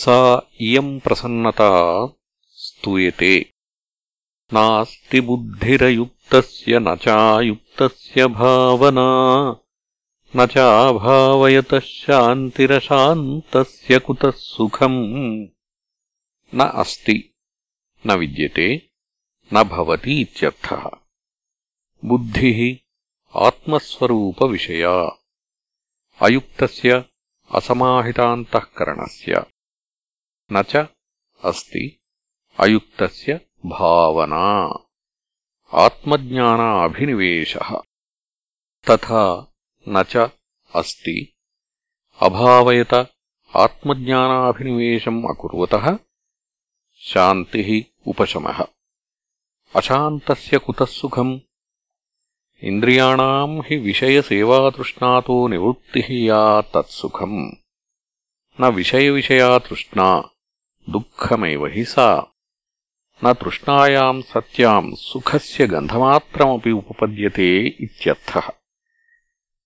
సా ఇయం ప్రసన్నత స్తూయతే నాస్తి బుద్ధిరయుక్తస్య నాయుక్తస్య భావనా నాభావయత శాంతిరశాంతస్య కుతః సుఖం న అస్తి న విద్యతే నవతి ఇత్యర్థ బుద్ధి ఆత్మస్వరూప విషయా అయుక్తస్య అసమాహితాంతఃకరణస్య न च अस्ति। अयुक्तस्य भावना। आत्मज्ञानाभिनिवेशः। तथा न च अस्ति। अभावयत आत्मज्ञानाभिनिवेशम् अकुर्वतः शान्तिः उपशमः। अशान्तस्य कुतः सुखम्? इन्द्रियाणाम् हि विषयसेवातृष्णातो निवृत्तिः या तत्सुखम्। न विषयविषया तृष्णा दुःखमेव हि सा न तृष्णायाम् सत्याम् सुखस्य गन्धमात्रमपि उपपद्यते इत्यर्थः।